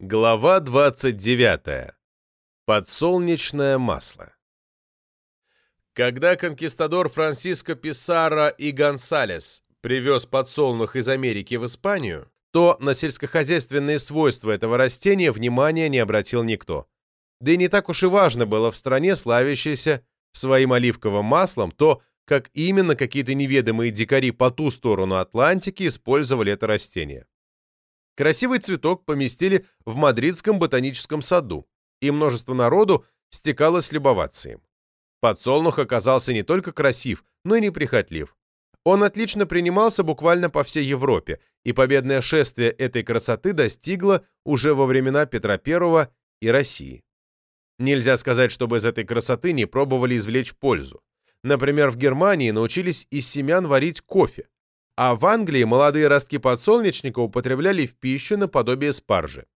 Глава 29. Подсолнечное масло. Когда конкистадор Франсиско Писаро и Гонсалес привез подсолнух из Америки в Испанию, то на сельскохозяйственные свойства этого растения внимания не обратил никто. Да и не так уж и важно было в стране, славящейся своим оливковым маслом, то, как именно какие-то неведомые дикари по ту сторону Атлантики использовали это растение. Красивый цветок поместили в Мадридском ботаническом саду, и множество народу стекалось любоваться им. Подсолнух оказался не только красив, но и неприхотлив. Он отлично принимался буквально по всей Европе, и победное шествие этой красоты достигло уже во времена Петра I и России. Нельзя сказать, чтобы из этой красоты не пробовали извлечь пользу. Например, в Германии научились из семян варить кофе, а в Англии молодые ростки подсолнечника употребляли в пищу наподобие спаржи.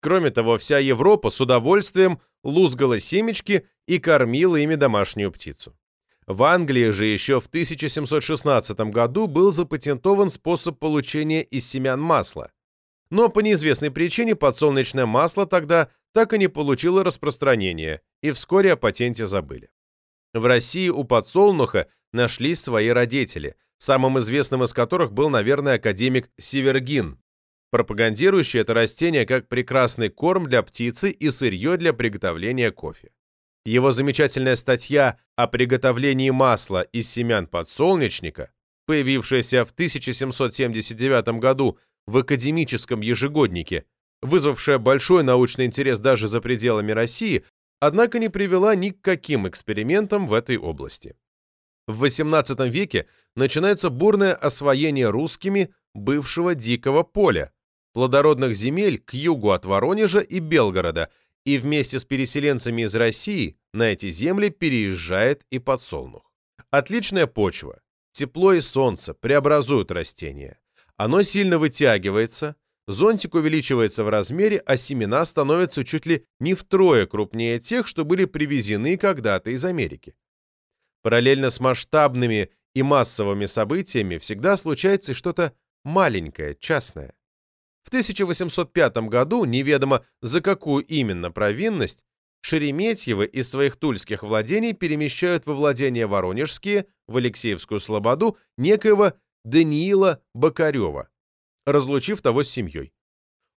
Кроме того, вся Европа с удовольствием лузгала семечки и кормила ими домашнюю птицу. В Англии же еще в 1716 году был запатентован способ получения из семян масла. Но по неизвестной причине подсолнечное масло тогда так и не получило распространения, и вскоре о патенте забыли. В России у подсолнуха нашлись свои родители, самым известным из которых был, наверное, академик Севергин, пропагандирующий это растение как прекрасный корм для птицы и сырье для приготовления кофе. Его замечательная статья о приготовлении масла из семян подсолнечника, появившаяся в 1779 году в академическом ежегоднике, вызвавшая большой научный интерес даже за пределами России, однако не привела ни к каким экспериментам в этой области. В XVIII веке начинается бурное освоение русскими бывшего дикого поля, плодородных земель к югу от Воронежа и Белгорода, и вместе с переселенцами из России на эти земли переезжает и подсолнух. Отличная почва, тепло и солнце преобразуют растение. Оно сильно вытягивается, зонтик увеличивается в размере, а семена становятся чуть ли не втрое крупнее тех, что были привезены когда-то из Америки. Параллельно с масштабными и массовыми событиями всегда случается что-то маленькое, частное. В 1805 году, неведомо за какую именно провинность, Шереметьевы из своих тульских владений перемещают во владения Воронежские, в Алексеевскую Слободу, некоего Даниила Бокарева, разлучив того с семьей.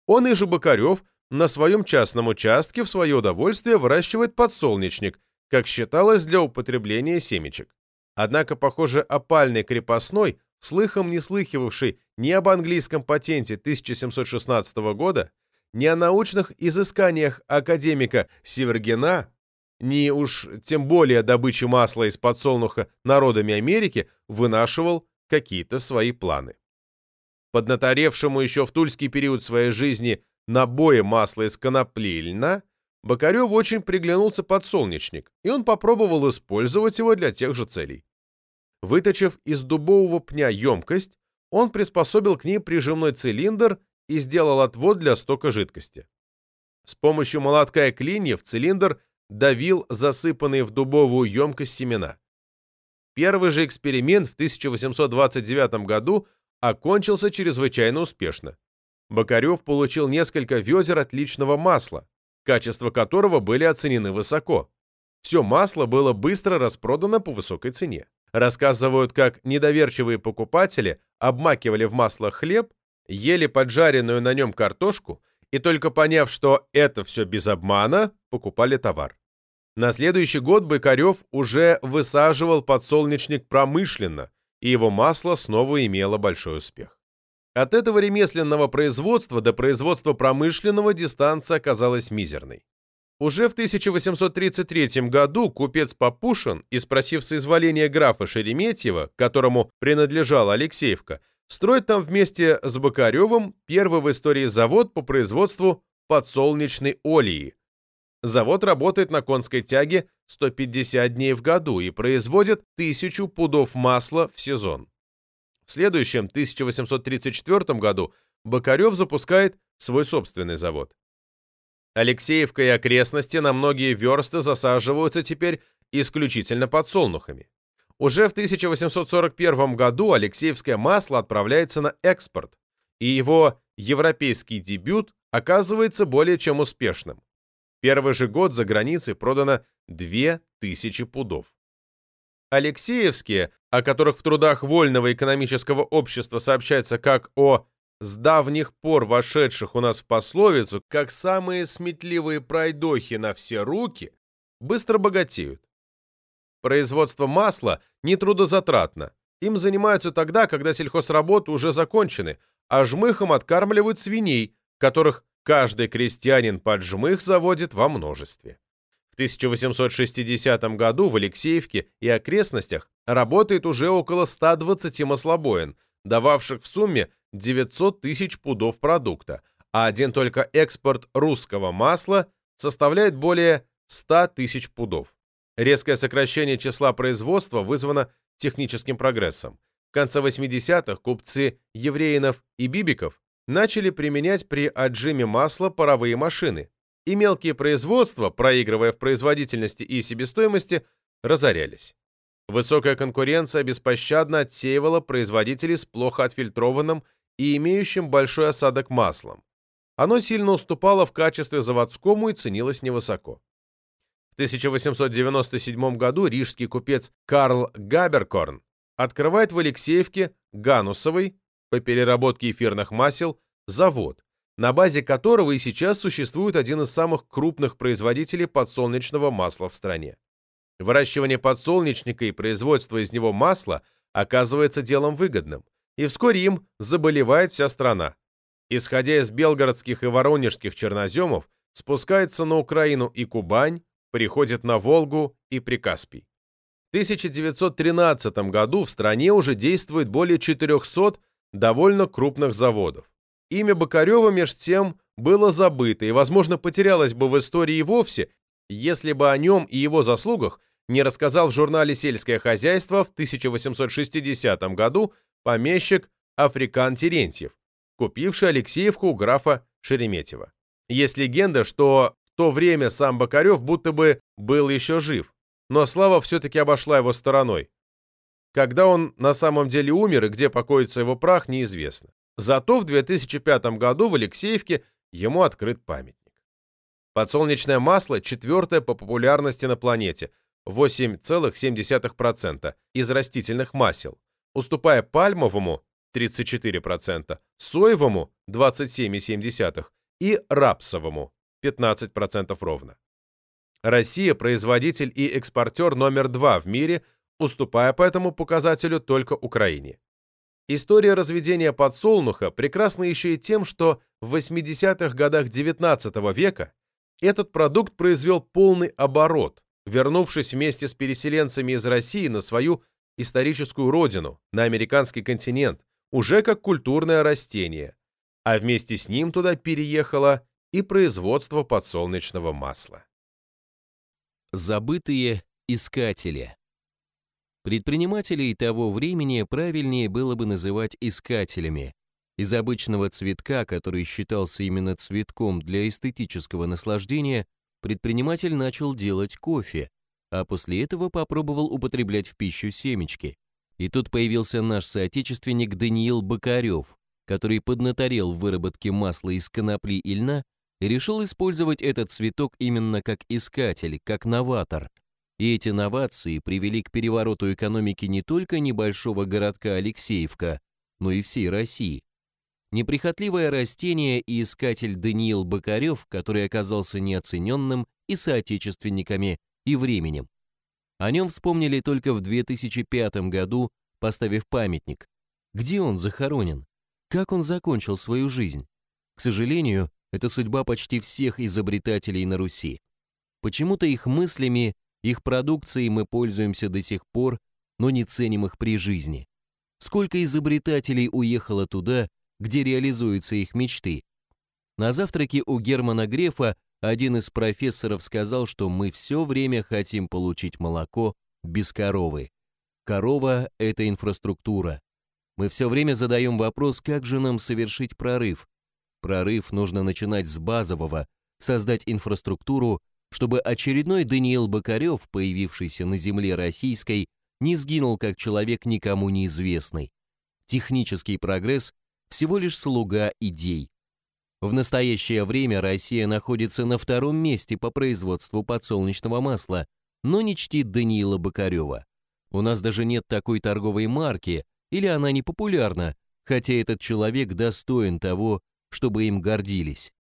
Он и же Бокарев на своем частном участке в свое удовольствие выращивает подсолнечник, как считалось, для употребления семечек. Однако, похоже, опальный крепостной, слыхом не слыхивавший ни об английском патенте 1716 года, ни о научных изысканиях академика Севергена, ни уж тем более добыче масла из подсолнуха народами Америки, вынашивал какие-то свои планы. Поднаторевшему еще в тульский период своей жизни набое масла из конопли льна, Бокареву очень приглянулся подсолнечник, и он попробовал использовать его для тех же целей. Выточив из дубового пня емкость, он приспособил к ней прижимной цилиндр и сделал отвод для стока жидкости. С помощью молотка и клинья в цилиндр давил засыпанные в дубовую емкость семена. Первый же эксперимент в 1829 году окончился чрезвычайно успешно. Бокарев получил несколько ведер отличного масла, качества которого были оценены высоко. Все масло было быстро распродано по высокой цене. Рассказывают, как недоверчивые покупатели обмакивали в масло хлеб, ели поджаренную на нем картошку и только поняв, что это все без обмана, покупали товар. На следующий год Быкарев уже высаживал подсолнечник промышленно, и его масло снова имело большой успех. От этого ремесленного производства до производства промышленного дистанция оказалась мизерной. Уже в 1833 году купец Попушин, испросив соизволения графа Шереметьева, которому принадлежала Алексеевка, строит там вместе с Бокаревым первый в истории завод по производству подсолнечной олии. Завод работает на конской тяге 150 дней в году и производит тысячу пудов масла в сезон. В следующем, 1834 году, Бокарев запускает свой собственный завод. Алексеевка и окрестности на многие версты засаживаются теперь исключительно подсолнухами. Уже в 1841 году Алексеевское масло отправляется на экспорт, и его европейский дебют оказывается более чем успешным. Первый же год за границей продано 2000 пудов. Алексеевские, о которых в трудах Вольного экономического общества сообщается как о «с давних пор вошедших у нас в пословицу, как самые сметливые пройдохи на все руки», быстро богатеют. Производство масла нетрудозатратно. Им занимаются тогда, когда сельхозработы уже закончены, а жмыхом откармливают свиней, которых каждый крестьянин под жмых заводит во множестве. В 1860 году в Алексеевке и окрестностях работает уже около 120 маслобоин, дававших в сумме 900 тысяч пудов продукта, а один только экспорт русского масла составляет более 100 тысяч пудов. Резкое сокращение числа производства вызвано техническим прогрессом. В конце 80-х купцы Евреинов и Бибиков начали применять при отжиме масла паровые машины, и мелкие производства, проигрывая в производительности и себестоимости, разорялись. Высокая конкуренция беспощадно отсеивала производителей с плохо отфильтрованным и имеющим большой осадок маслом. Оно сильно уступало в качестве заводскому и ценилось невысоко. В 1897 году рижский купец Карл Габеркорн открывает в Алексеевке Ганусовый по переработке эфирных масел завод, на базе которого и сейчас существует один из самых крупных производителей подсолнечного масла в стране. Выращивание подсолнечника и производство из него масла оказывается делом выгодным, и вскоре им заболевает вся страна. Исходя из белгородских и воронежских черноземов, спускается на Украину и Кубань, приходит на Волгу и Прикаспий. В 1913 году в стране уже действует более 400 довольно крупных заводов. Имя Бокарева меж тем было забыто и, возможно, потерялось бы в истории вовсе, если бы о нем и его заслугах не рассказал в журнале «Сельское хозяйство» в 1860 году помещик Африкан Терентьев, купивший Алексеевку у графа Шереметьева. Есть легенда, что в то время сам Бокарев будто бы был еще жив, но слава все-таки обошла его стороной. Когда он на самом деле умер и где покоится его прах, неизвестно. Зато в 2005 году в Алексеевке ему открыт памятник. Подсолнечное масло – четвертое по популярности на планете – 8,7% из растительных масел, уступая пальмовому – 34%, соевому – 27,7% и рапсовому – 15% ровно. Россия – производитель и экспортер номер два в мире – уступая по этому показателю только Украине. История разведения подсолнуха прекрасна еще и тем, что в 80-х годах XIX века этот продукт произвел полный оборот, вернувшись вместе с переселенцами из России на свою историческую родину, на американский континент, уже как культурное растение, а вместе с ним туда переехало и производство подсолнечного масла. Забытые искатели Предпринимателей того времени правильнее было бы называть искателями. Из обычного цветка, который считался именно цветком для эстетического наслаждения, предприниматель начал делать кофе, а после этого попробовал употреблять в пищу семечки. И тут появился наш соотечественник Даниил Бокарев, который поднаторел в выработке масла из конопли и льна и решил использовать этот цветок именно как искатель, как новатор – и эти новации привели к перевороту экономики не только небольшого городка Алексеевка, но и всей России. Неприхотливое растение и искатель Даниил Бокарев, который оказался неоцененным и соотечественниками, и временем. О нем вспомнили только в 2005 году, поставив памятник. Где он захоронен? Как он закончил свою жизнь? К сожалению, это судьба почти всех изобретателей на Руси. Почему-то их мыслями их продукцией мы пользуемся до сих пор, но не ценим их при жизни. Сколько изобретателей уехало туда, где реализуются их мечты? На завтраке у Германа Грефа один из профессоров сказал, что мы все время хотим получить молоко без коровы. Корова – это инфраструктура. Мы все время задаем вопрос, как же нам совершить прорыв. Прорыв нужно начинать с базового, создать инфраструктуру, чтобы очередной Даниил Бокарев, появившийся на земле российской, не сгинул как человек никому неизвестный. Технический прогресс – всего лишь слуга идей. В настоящее время Россия находится на втором месте по производству подсолнечного масла, но не чтит Даниила Бокарева. У нас даже нет такой торговой марки, или она не популярна, хотя этот человек достоин того, чтобы им гордились.